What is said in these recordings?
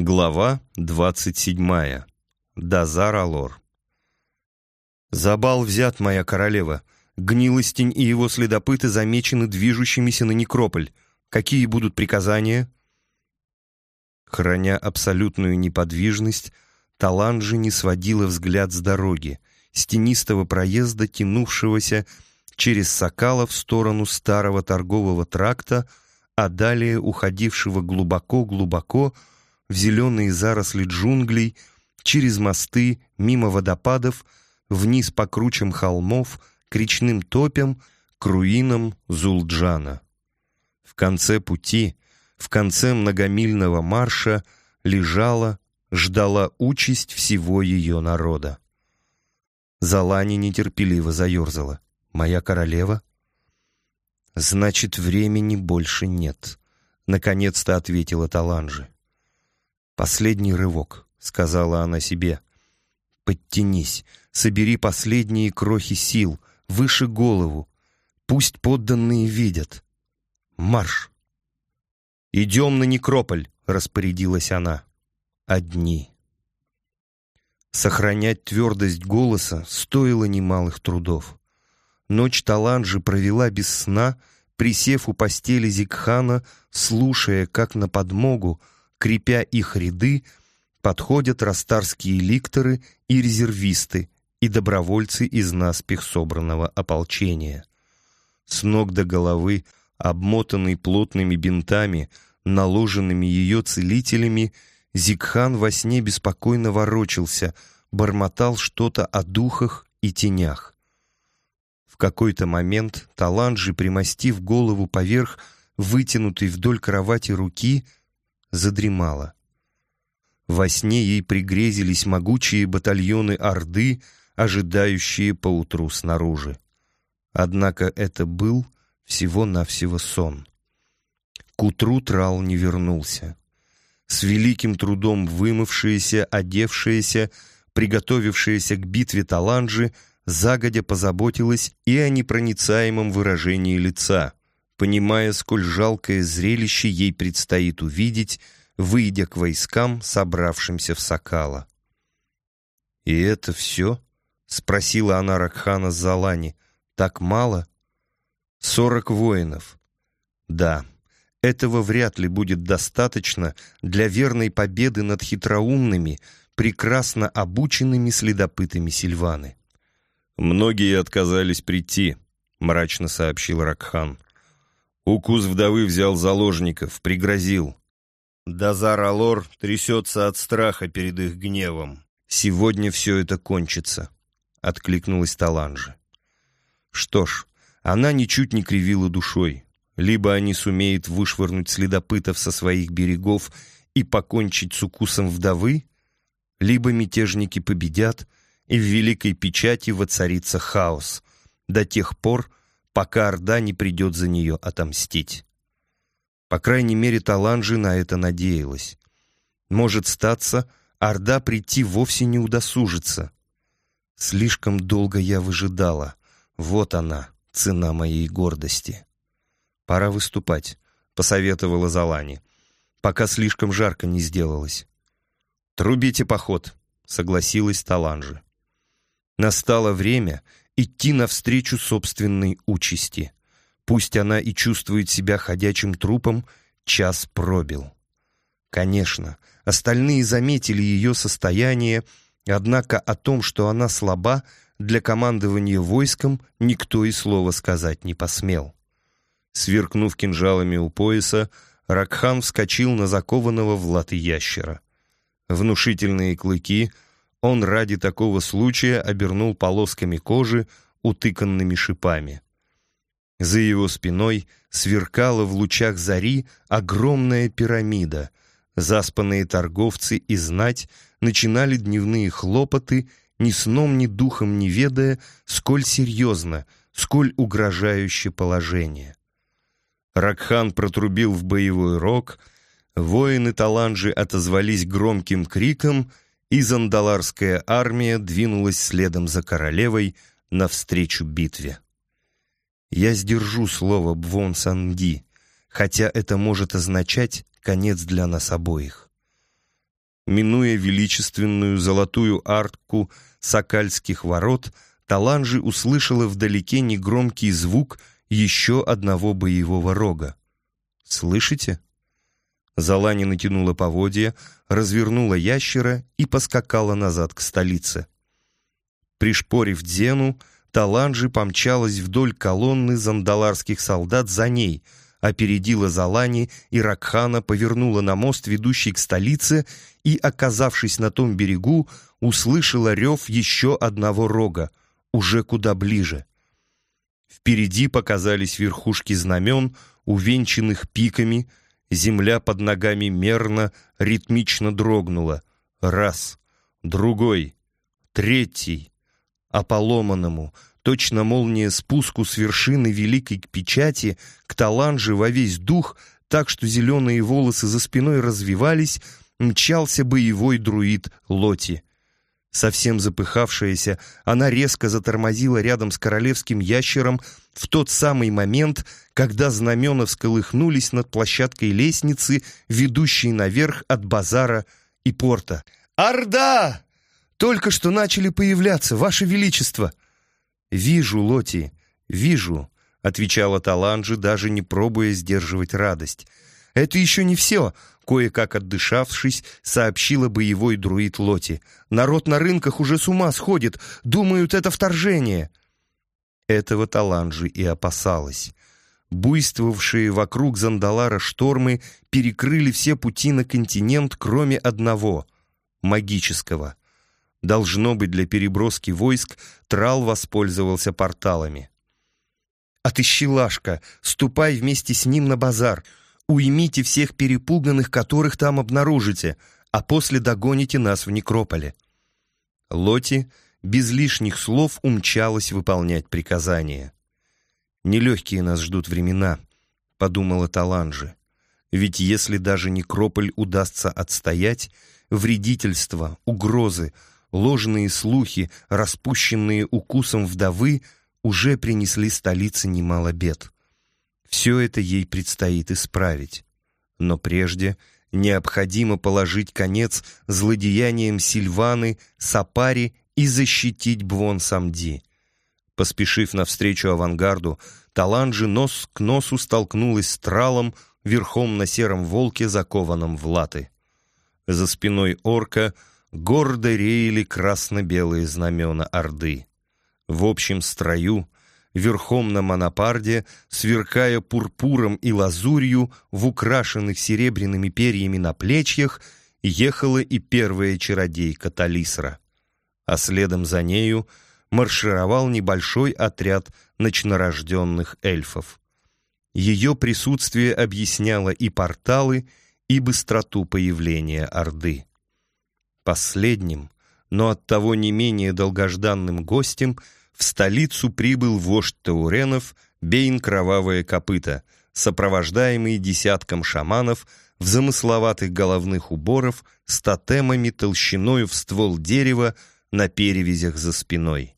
Глава 27. Дазар Алор. «Забал взят, моя королева. Гнилостень и его следопыты замечены движущимися на некрополь. Какие будут приказания?» Храня абсолютную неподвижность, Таланджи не сводила взгляд с дороги, с тенистого проезда, тянувшегося через Сокала в сторону старого торгового тракта, а далее уходившего глубоко-глубоко в зеленые заросли джунглей, через мосты, мимо водопадов, вниз по кручам холмов, к речным топям, к руинам Зулджана. В конце пути, в конце многомильного марша лежала, ждала участь всего ее народа. Залани нетерпеливо заерзала. «Моя королева?» «Значит, времени больше нет», — наконец-то ответила Таланжи. «Последний рывок», — сказала она себе. «Подтянись, собери последние крохи сил, выше голову. Пусть подданные видят. Марш!» «Идем на некрополь», — распорядилась она. «Одни». Сохранять твердость голоса стоило немалых трудов. Ночь Таланджи провела без сна, присев у постели Зикхана, слушая, как на подмогу, крепя их ряды, подходят растарские ликторы и резервисты, и добровольцы из наспех собранного ополчения. С ног до головы, обмотанный плотными бинтами, наложенными ее целителями, Зикхан во сне беспокойно ворочался, бормотал что-то о духах и тенях. В какой-то момент Таланджи, примостив голову поверх вытянутой вдоль кровати руки, задремала. Во сне ей пригрезились могучие батальоны Орды, ожидающие поутру снаружи. Однако это был всего-навсего сон. К утру Трал не вернулся. С великим трудом вымывшаяся, одевшаяся, приготовившаяся к битве Таланджи, загодя позаботилась и о непроницаемом выражении лица — понимая, сколь жалкое зрелище ей предстоит увидеть, выйдя к войскам, собравшимся в Сакала. «И это все?» — спросила она Ракхана Залани. «Так мало?» «Сорок воинов». «Да, этого вряд ли будет достаточно для верной победы над хитроумными, прекрасно обученными следопытами Сильваны». «Многие отказались прийти», — мрачно сообщил Ракхан. Укус вдовы взял заложников, пригрозил. Дазар Алор трясется от страха перед их гневом. «Сегодня все это кончится», — откликнулась Таланжа. Что ж, она ничуть не кривила душой. Либо они сумеют вышвырнуть следопытов со своих берегов и покончить с укусом вдовы, либо мятежники победят, и в великой печати воцарится хаос до тех пор, пока Орда не придет за нее отомстить. По крайней мере, Таланжи на это надеялась. Может статься, Орда прийти вовсе не удосужится. Слишком долго я выжидала. Вот она, цена моей гордости. Пора выступать, посоветовала Залани, пока слишком жарко не сделалось. Трубите поход, согласилась Таланжи. Настало время, идти навстречу собственной участи. Пусть она и чувствует себя ходячим трупом, час пробил. Конечно, остальные заметили ее состояние, однако о том, что она слаба, для командования войском никто и слова сказать не посмел. Сверкнув кинжалами у пояса, Ракхан вскочил на закованного в латы ящера. Внушительные клыки — он ради такого случая обернул полосками кожи, утыканными шипами. За его спиной сверкала в лучах зари огромная пирамида. Заспанные торговцы и знать начинали дневные хлопоты, ни сном, ни духом не ведая, сколь серьезно, сколь угрожающее положение. Ракхан протрубил в боевой рог, воины Таланджи отозвались громким криком — и зандаларская армия двинулась следом за королевой навстречу битве. Я сдержу слово Бвон Санди, хотя это может означать конец для нас обоих. Минуя величественную золотую арку сокальских ворот, Таланжи услышала вдалеке негромкий звук еще одного боевого рога. «Слышите?» Залани натянула поводья, развернула ящера и поскакала назад к столице. Пришпорив Дзену, Таланжи помчалась вдоль колонны зандаларских солдат за ней, опередила Залани и Ракхана повернула на мост, ведущий к столице, и, оказавшись на том берегу, услышала рев еще одного рога, уже куда ближе. Впереди показались верхушки знамен, увенчанных пиками, земля под ногами мерно, ритмично дрогнула. Раз, другой, третий а поломанному, точно молния спуску с вершины великой печати, к таланже во весь дух, так что зеленые волосы за спиной развивались, мчался боевой друид Лоти. Совсем запыхавшаяся, она резко затормозила рядом с королевским ящером в тот самый момент, когда знамена всколыхнулись над площадкой лестницы, ведущей наверх от базара и порта. «Орда!» Только что начали появляться, Ваше Величество!» «Вижу, Лоти, вижу», — отвечала Таланджи, даже не пробуя сдерживать радость. «Это еще не все», — кое-как отдышавшись, сообщила боевой друид Лоти. «Народ на рынках уже с ума сходит, думают, это вторжение». Этого Таланджи и опасалась. Буйствовавшие вокруг Зандалара штормы перекрыли все пути на континент, кроме одного — магического — Должно быть, для переброски войск Трал воспользовался порталами. «Отыщи Лашка, ступай вместе с ним на базар, уймите всех перепуганных, которых там обнаружите, а после догоните нас в некрополе». Лоти без лишних слов умчалась выполнять приказания. «Нелегкие нас ждут времена», — подумала Таланжи. «Ведь если даже некрополь удастся отстоять, вредительство, угрозы — ложные слухи, распущенные укусом вдовы, уже принесли столице немало бед. Все это ей предстоит исправить. Но прежде необходимо положить конец злодеяниям Сильваны, Сапари и защитить Бвон Самди. Поспешив навстречу авангарду, Таланджи нос к носу столкнулась с Тралом верхом на сером волке, закованном в латы. За спиной орка — гордо реяли красно-белые знамена Орды. В общем строю, верхом на монопарде, сверкая пурпуром и лазурью в украшенных серебряными перьями на плечьях, ехала и первая чародейка Талисра. А следом за нею маршировал небольшой отряд ночнорожденных эльфов. Ее присутствие объясняло и порталы, и быстроту появления Орды. Последним, но оттого не менее долгожданным гостем в столицу прибыл вождь Тауренов Бейн Кровавое Копыто, сопровождаемый десятком шаманов в замысловатых головных уборов с тотемами толщиною в ствол дерева на перевязях за спиной.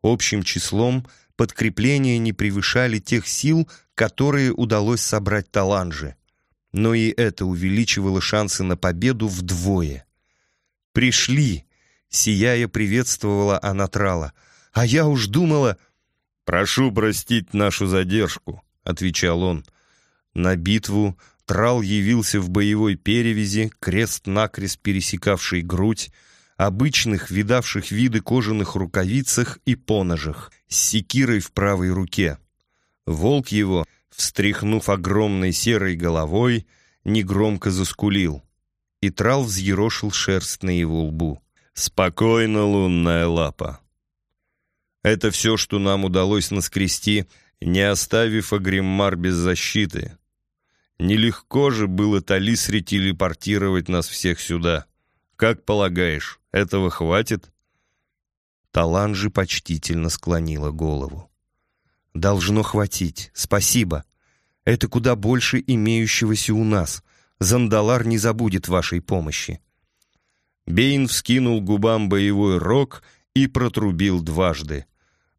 Общим числом подкрепления не превышали тех сил, которые удалось собрать Таланже, но и это увеличивало шансы на победу вдвое. «Пришли!» — сияя приветствовала она Трала. «А я уж думала...» «Прошу простить нашу задержку», — отвечал он. На битву Трал явился в боевой перевязи, крест-накрест пересекавший грудь, обычных, видавших виды кожаных рукавицах и поножах, с секирой в правой руке. Волк его, встряхнув огромной серой головой, негромко заскулил и Трал взъерошил шерсть на его лбу. «Спокойно, лунная лапа. Это все, что нам удалось наскрести, не оставив Агриммар без защиты. Нелегко же было Талисре телепортировать нас всех сюда. Как полагаешь, этого хватит?» Таланжи почтительно склонила голову. «Должно хватить, спасибо. Это куда больше имеющегося у нас. Зандалар не забудет вашей помощи». Бейн вскинул губам боевой рог и протрубил дважды.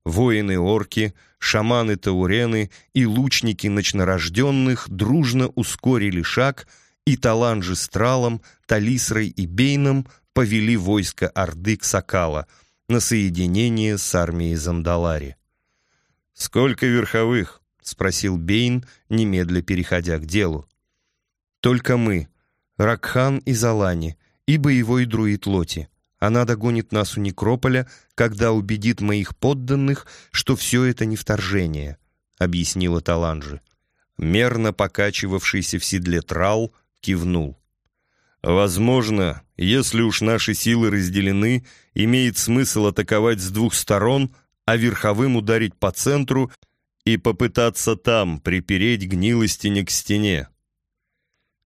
Воины-орки, шаманы-таурены и лучники ночнорожденных дружно ускорили шаг и Таланжи с Тралом, Талисрой и Бейном повели войско Орды к Сакала на соединение с армией Зандалари. «Сколько верховых?» — спросил Бейн, немедля переходя к делу. «Только мы, Ракхан и Залани, и боевой друид Лоти. Она догонит нас у Некрополя, когда убедит моих подданных, что все это не вторжение», — объяснила Таланжи. Мерно покачивавшийся в седле Трал кивнул. «Возможно, если уж наши силы разделены, имеет смысл атаковать с двух сторон, а верховым ударить по центру и попытаться там припереть гнилостине к стене.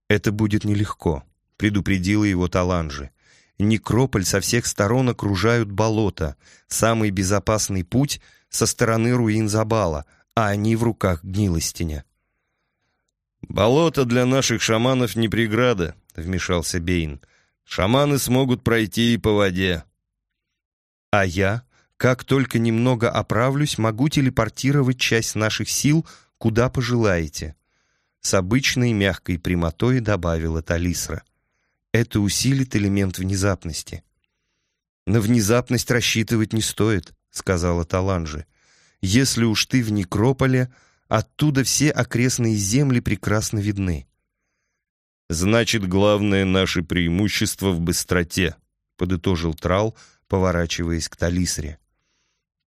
«Это будет нелегко», — предупредила его Таланжи. «Некрополь со всех сторон окружают болота. Самый безопасный путь — со стороны руин Забала, а они в руках гнилостиня». «Болото для наших шаманов не преграда», — вмешался Бейн. «Шаманы смогут пройти и по воде». «А я, как только немного оправлюсь, могу телепортировать часть наших сил, куда пожелаете», с обычной мягкой прямотой добавила Талисра. Это усилит элемент внезапности. «На внезапность рассчитывать не стоит», — сказала Таланжи. «Если уж ты в Некрополе, оттуда все окрестные земли прекрасно видны». «Значит, главное наше преимущество в быстроте», — подытожил Трал, поворачиваясь к Талисре.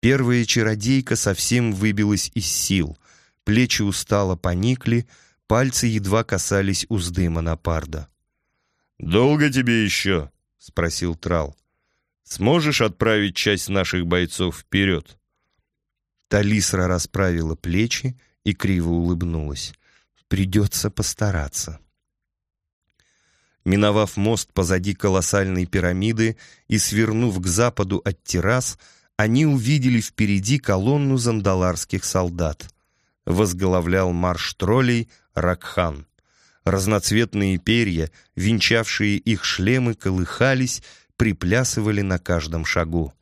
Первая чародейка совсем выбилась из сил, плечи устало поникли, Пальцы едва касались узды монопарда. «Долго тебе еще?» — спросил Трал. «Сможешь отправить часть наших бойцов вперед?» Талисра расправила плечи и криво улыбнулась. «Придется постараться». Миновав мост позади колоссальной пирамиды и свернув к западу от террас, они увидели впереди колонну зандаларских солдат. Возглавлял марш троллей Ракхан. Разноцветные перья, венчавшие их шлемы, колыхались, приплясывали на каждом шагу.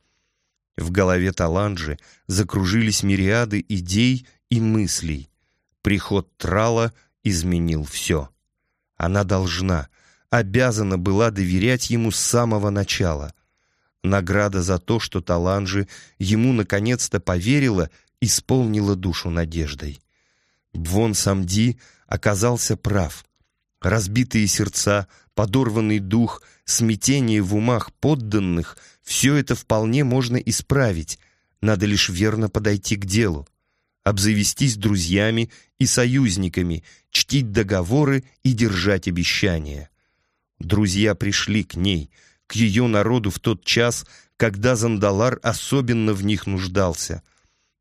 В голове Таланджи закружились мириады идей и мыслей. Приход Трала изменил все. Она должна, обязана была доверять ему с самого начала. Награда за то, что Таланджи ему наконец-то поверила, исполнила душу надеждой. Бвон Самди оказался прав. Разбитые сердца, подорванный дух, смятение в умах подданных — все это вполне можно исправить, надо лишь верно подойти к делу, обзавестись друзьями и союзниками, чтить договоры и держать обещания. Друзья пришли к ней, к ее народу в тот час, когда Зандалар особенно в них нуждался.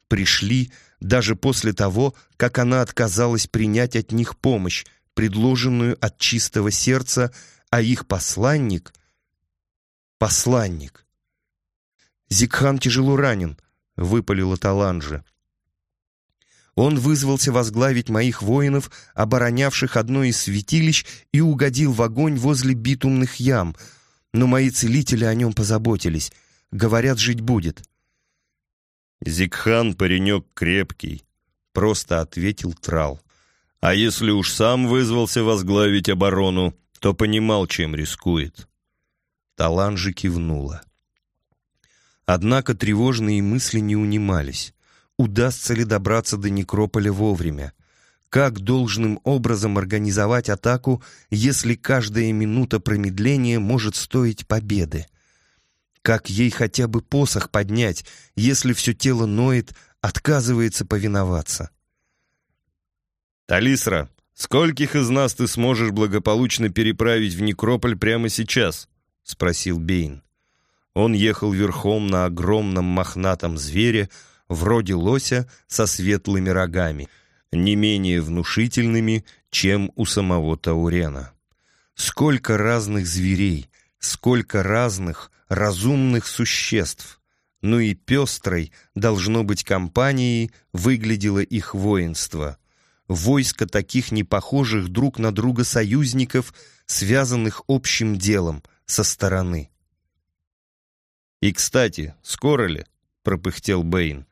Пришли, даже после того, как она отказалась принять от них помощь, предложенную от чистого сердца, а их посланник — посланник. «Зикхан тяжело ранен», — выпалила Таланджи. Он вызвался возглавить моих воинов, оборонявших одно из святилищ, и угодил в огонь возле битумных ям, но мои целители о нем позаботились. Говорят, жить будет. «Зикхан паренек крепкий», — просто ответил Трал. «А если уж сам вызвался возглавить оборону, то понимал, чем рискует». Таланжи кивнула. Однако тревожные мысли не унимались. Удастся ли добраться до Некрополя вовремя? Как должным образом организовать атаку, если каждая минута промедления может стоить победы? Как ей хотя бы посох поднять, если все тело ноет, отказывается повиноваться? «Талисра, скольких из нас ты сможешь благополучно переправить в Некрополь прямо сейчас?» — спросил Бейн. Он ехал верхом на огромном мохнатом звере, вроде лося со светлыми рогами, не менее внушительными, чем у самого Таурена. Сколько разных зверей, сколько разных, разумных существ. Ну и пестрой, должно быть, компанией выглядело их воинство. Войско таких непохожих друг на друга союзников, связанных общим делом со стороны. «И, кстати, скоро ли?» — пропыхтел Бэйн.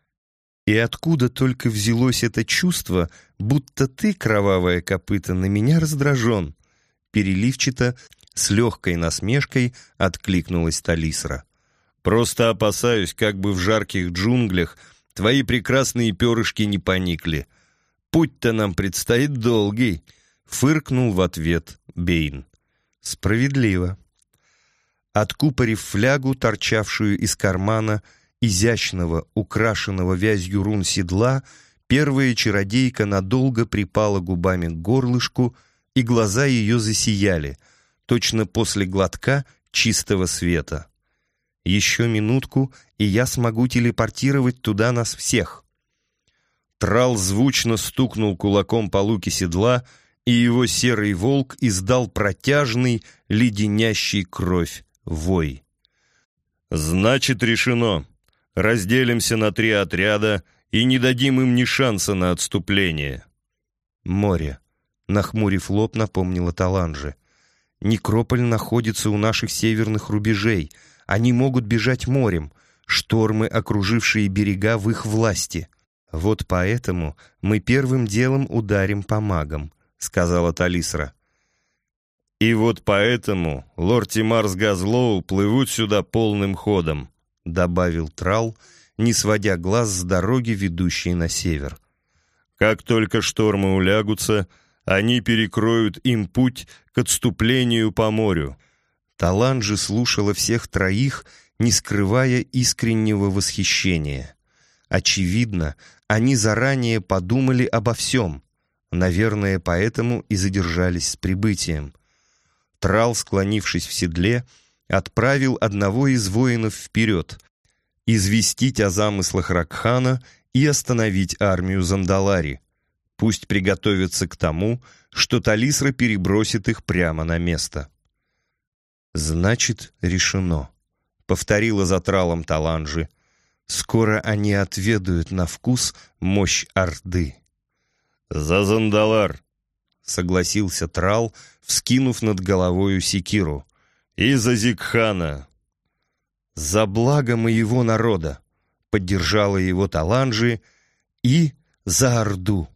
«И откуда только взялось это чувство, будто ты, кровавая копыта, на меня раздражен?» переливчато, с легкой насмешкой откликнулась Талисра. «Просто опасаюсь, как бы в жарких джунглях твои прекрасные перышки не поникли. Путь-то нам предстоит долгий», — фыркнул в ответ Бейн. «Справедливо». Откупорив флягу, торчавшую из кармана, изящного, украшенного вязью рун седла, первая чародейка надолго припала губами к горлышку, и глаза ее засияли, точно после глотка чистого света. Еще минутку, и я смогу телепортировать туда нас всех. Трал звучно стукнул кулаком по луке седла, и его серый волк издал протяжный, леденящий кровь вой. «Значит, решено. Разделимся на три отряда и не дадим им ни шанса на отступление». «Море», — нахмурив лоб, напомнила Таланже. «Некрополь находится у наших северных рубежей. Они могут бежать морем. Штормы, окружившие берега, в их власти. Вот поэтому мы первым делом ударим по магам», — сказала Талисра. «И вот поэтому лорд Тимар с Газлоу плывут сюда полным ходом», — добавил Трал, не сводя глаз с дороги, ведущей на север. «Как только штормы улягутся, они перекроют им путь к отступлению по морю». Талан же слушала всех троих, не скрывая искреннего восхищения. Очевидно, они заранее подумали обо всем. Наверное, поэтому и задержались с прибытием. Трал, склонившись в седле, отправил одного из воинов вперед, известить о замыслах Ракхана и остановить армию Зандалари. Пусть приготовятся к тому, что Талисра перебросит их прямо на место. «Значит, решено», — повторила за тралом Таланжи. «Скоро они отведают на вкус мощь Орды». «За Зандалар!» — согласился Трал, вскинув над головою секиру. «И за Зикхана!» «За благо моего народа!» — поддержала его Таланжи. «И за Орду!»